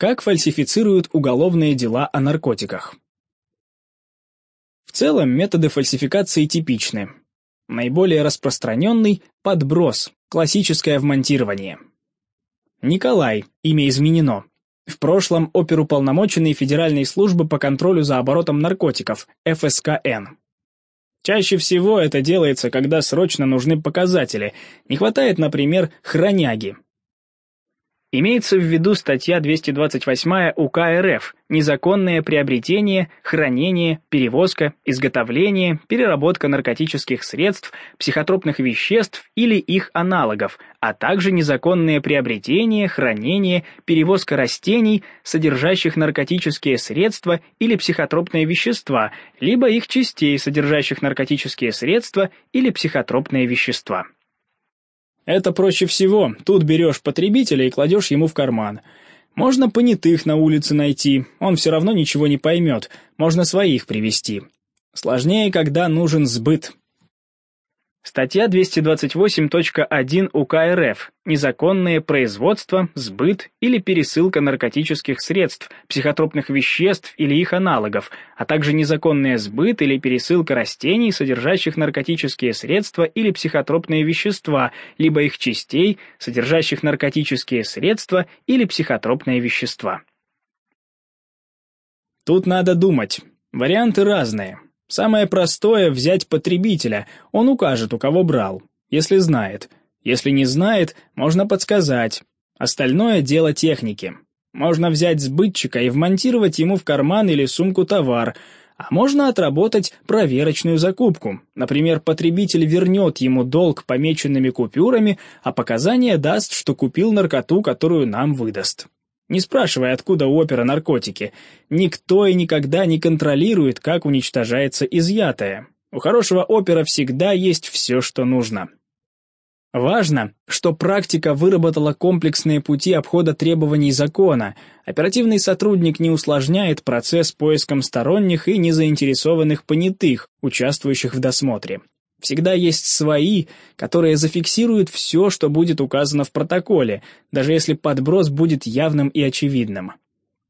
Как фальсифицируют уголовные дела о наркотиках? В целом методы фальсификации типичны. Наиболее распространенный – подброс, классическое вмонтирование. Николай, имя изменено. В прошлом оперуполномоченный Федеральной службы по контролю за оборотом наркотиков, ФСКН. Чаще всего это делается, когда срочно нужны показатели. Не хватает, например, хроняги, Имеется в виду статья 228 УК РФ «Незаконное приобретение, хранение, перевозка, изготовление, переработка наркотических средств, психотропных веществ или их аналогов, а также незаконное приобретение, хранение, перевозка растений, содержащих наркотические средства или психотропные вещества, либо их частей, содержащих наркотические средства или психотропные вещества». Это проще всего, тут берешь потребителя и кладешь ему в карман. Можно понятых на улице найти, он все равно ничего не поймет, можно своих привести. Сложнее, когда нужен сбыт, Статья 228.1 УК РФ «Незаконное производство, сбыт или пересылка наркотических средств, психотропных веществ или их аналогов, а также незаконный сбыт или пересылка растений, содержащих наркотические средства или психотропные вещества, либо их частей, содержащих наркотические средства или психотропные вещества». Тут надо думать. Варианты разные. Самое простое — взять потребителя, он укажет, у кого брал, если знает. Если не знает, можно подсказать. Остальное — дело техники. Можно взять сбытчика и вмонтировать ему в карман или сумку товар, а можно отработать проверочную закупку. Например, потребитель вернет ему долг помеченными купюрами, а показания даст, что купил наркоту, которую нам выдаст. Не спрашивай, откуда у опера наркотики. Никто и никогда не контролирует, как уничтожается изъятое. У хорошего опера всегда есть все, что нужно. Важно, что практика выработала комплексные пути обхода требований закона. Оперативный сотрудник не усложняет процесс поиском сторонних и незаинтересованных понятых, участвующих в досмотре. Всегда есть свои, которые зафиксируют все, что будет указано в протоколе, даже если подброс будет явным и очевидным.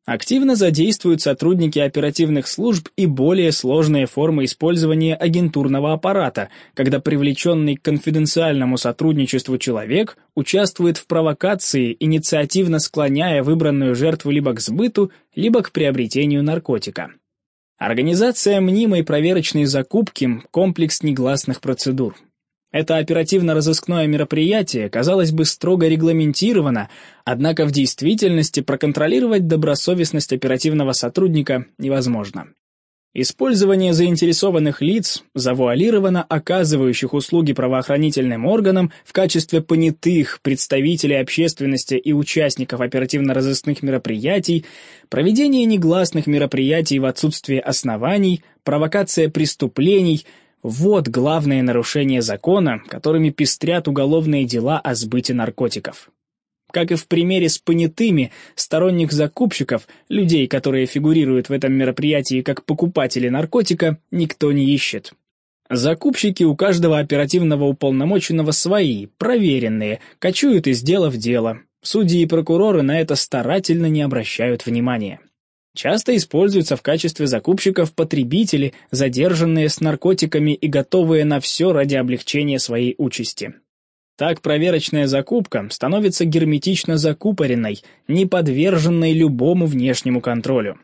Активно задействуют сотрудники оперативных служб и более сложные формы использования агентурного аппарата, когда привлеченный к конфиденциальному сотрудничеству человек участвует в провокации, инициативно склоняя выбранную жертву либо к сбыту, либо к приобретению наркотика. Организация мнимой проверочной закупки – комплекс негласных процедур. Это оперативно-розыскное мероприятие, казалось бы, строго регламентировано, однако в действительности проконтролировать добросовестность оперативного сотрудника невозможно. Использование заинтересованных лиц, завуалированно оказывающих услуги правоохранительным органам в качестве понятых представителей общественности и участников оперативно-розыскных мероприятий, проведение негласных мероприятий в отсутствие оснований, провокация преступлений – вот главные нарушения закона, которыми пестрят уголовные дела о сбыте наркотиков. Как и в примере с понятыми, сторонних закупщиков, людей, которые фигурируют в этом мероприятии как покупатели наркотика, никто не ищет. Закупщики у каждого оперативного уполномоченного свои, проверенные, кочуют из дела в дело. Судьи и прокуроры на это старательно не обращают внимания. Часто используются в качестве закупщиков потребители, задержанные с наркотиками и готовые на все ради облегчения своей участи. Так проверочная закупка становится герметично закупоренной, не подверженной любому внешнему контролю.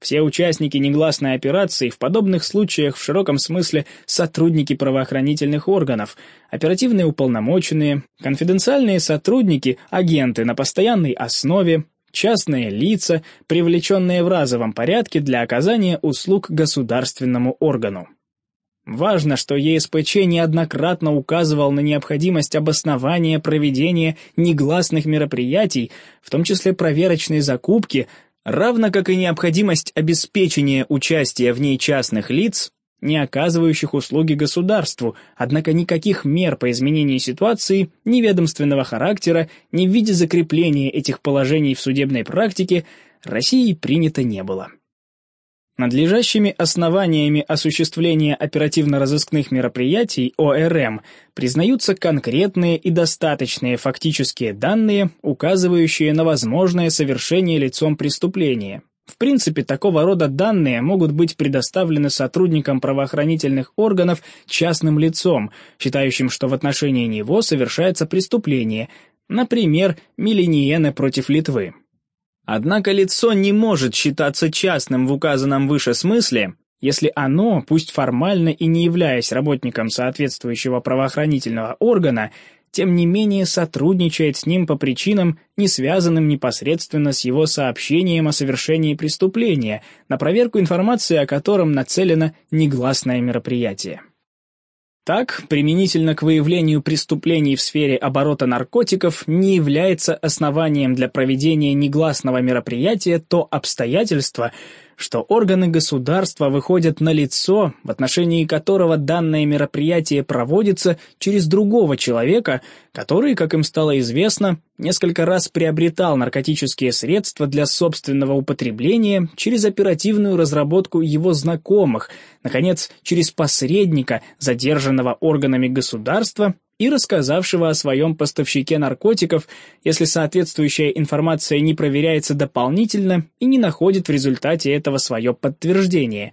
Все участники негласной операции в подобных случаях в широком смысле сотрудники правоохранительных органов, оперативные уполномоченные, конфиденциальные сотрудники, агенты на постоянной основе, частные лица, привлеченные в разовом порядке для оказания услуг государственному органу. Важно, что ЕСПЧ неоднократно указывал на необходимость обоснования проведения негласных мероприятий, в том числе проверочной закупки, равно как и необходимость обеспечения участия в ней частных лиц, не оказывающих услуги государству, однако никаких мер по изменению ситуации ни ведомственного характера, ни в виде закрепления этих положений в судебной практике России принято не было. Надлежащими основаниями осуществления оперативно-розыскных мероприятий ОРМ признаются конкретные и достаточные фактические данные, указывающие на возможное совершение лицом преступления. В принципе, такого рода данные могут быть предоставлены сотрудникам правоохранительных органов частным лицом, считающим, что в отношении него совершается преступление, например, Миллениены против Литвы. Однако лицо не может считаться частным в указанном выше смысле, если оно, пусть формально и не являясь работником соответствующего правоохранительного органа, тем не менее сотрудничает с ним по причинам, не связанным непосредственно с его сообщением о совершении преступления, на проверку информации о котором нацелено негласное мероприятие. Так, применительно к выявлению преступлений в сфере оборота наркотиков не является основанием для проведения негласного мероприятия то обстоятельство, что органы государства выходят на лицо, в отношении которого данное мероприятие проводится через другого человека, который, как им стало известно, несколько раз приобретал наркотические средства для собственного употребления через оперативную разработку его знакомых, наконец, через посредника, задержанного органами государства и рассказавшего о своем поставщике наркотиков, если соответствующая информация не проверяется дополнительно и не находит в результате этого свое подтверждение.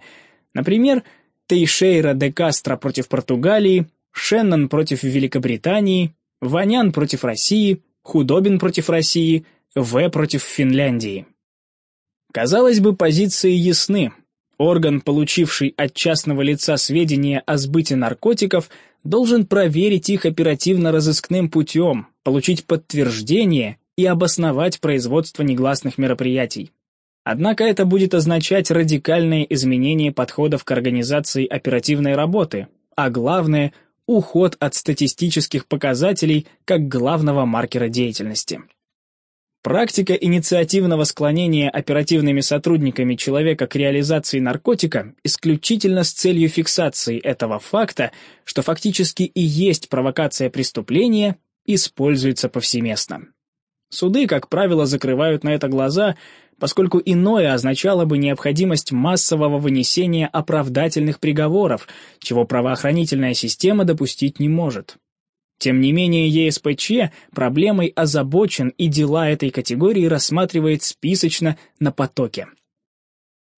Например, Тейшейра де Кастро против Португалии, Шеннон против Великобритании, Ванян против России, Худобин против России, В против Финляндии. Казалось бы, позиции ясны. Орган, получивший от частного лица сведения о сбыте наркотиков, должен проверить их оперативно-розыскным путем, получить подтверждение и обосновать производство негласных мероприятий. Однако это будет означать радикальное изменение подходов к организации оперативной работы, а главное – уход от статистических показателей как главного маркера деятельности. Практика инициативного склонения оперативными сотрудниками человека к реализации наркотика исключительно с целью фиксации этого факта, что фактически и есть провокация преступления, используется повсеместно. Суды, как правило, закрывают на это глаза, поскольку иное означало бы необходимость массового вынесения оправдательных приговоров, чего правоохранительная система допустить не может. Тем не менее, ЕСПЧ проблемой озабочен и дела этой категории рассматривает списочно на потоке.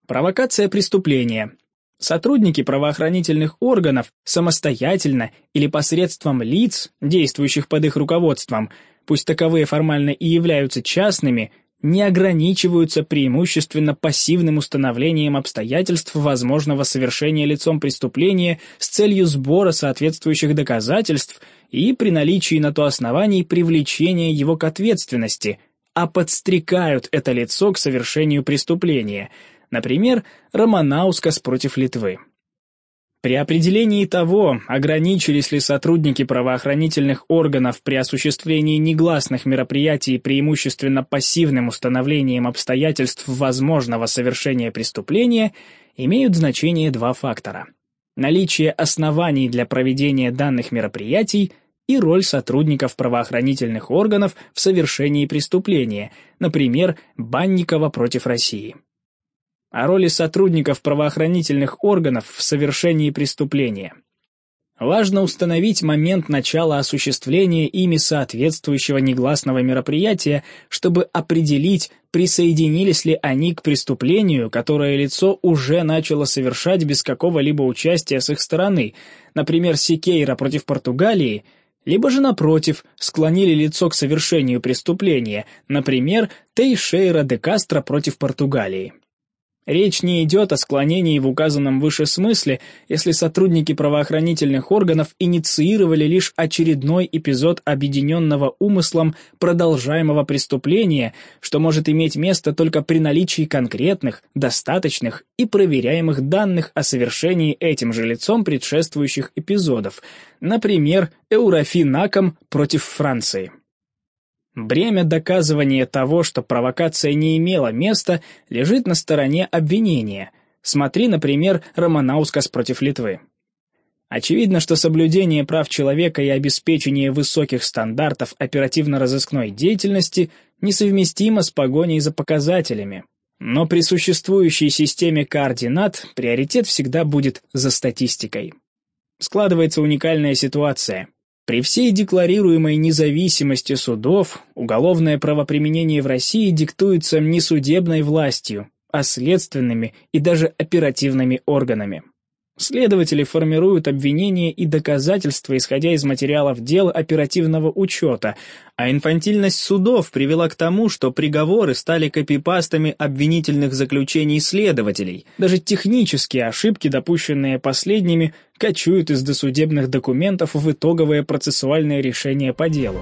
Провокация преступления. Сотрудники правоохранительных органов самостоятельно или посредством лиц, действующих под их руководством, пусть таковые формально и являются частными, не ограничиваются преимущественно пассивным установлением обстоятельств возможного совершения лицом преступления с целью сбора соответствующих доказательств и при наличии на то оснований привлечения его к ответственности, а подстрекают это лицо к совершению преступления, например, Романаускас против Литвы. При определении того, ограничились ли сотрудники правоохранительных органов при осуществлении негласных мероприятий преимущественно пассивным установлением обстоятельств возможного совершения преступления, имеют значение два фактора. Наличие оснований для проведения данных мероприятий и роль сотрудников правоохранительных органов в совершении преступления, например, Банникова против России о роли сотрудников правоохранительных органов в совершении преступления. Важно установить момент начала осуществления ими соответствующего негласного мероприятия, чтобы определить, присоединились ли они к преступлению, которое лицо уже начало совершать без какого-либо участия с их стороны, например, Сикейра против Португалии, либо же, напротив, склонили лицо к совершению преступления, например, Тейшейра де Кастро против Португалии. Речь не идет о склонении в указанном выше смысле, если сотрудники правоохранительных органов инициировали лишь очередной эпизод объединенного умыслом продолжаемого преступления, что может иметь место только при наличии конкретных, достаточных и проверяемых данных о совершении этим же лицом предшествующих эпизодов, например, Эурофинаком против Франции. Бремя доказывания того, что провокация не имела места, лежит на стороне обвинения. Смотри, например, Романаускас против Литвы. Очевидно, что соблюдение прав человека и обеспечение высоких стандартов оперативно-розыскной деятельности несовместимо с погоней за показателями. Но при существующей системе координат приоритет всегда будет за статистикой. Складывается уникальная ситуация. При всей декларируемой независимости судов, уголовное правоприменение в России диктуется не судебной властью, а следственными и даже оперативными органами. Следователи формируют обвинения и доказательства, исходя из материалов дел оперативного учета, а инфантильность судов привела к тому, что приговоры стали копипастами обвинительных заключений следователей. Даже технические ошибки, допущенные последними, кочуют из досудебных документов в итоговое процессуальное решение по делу.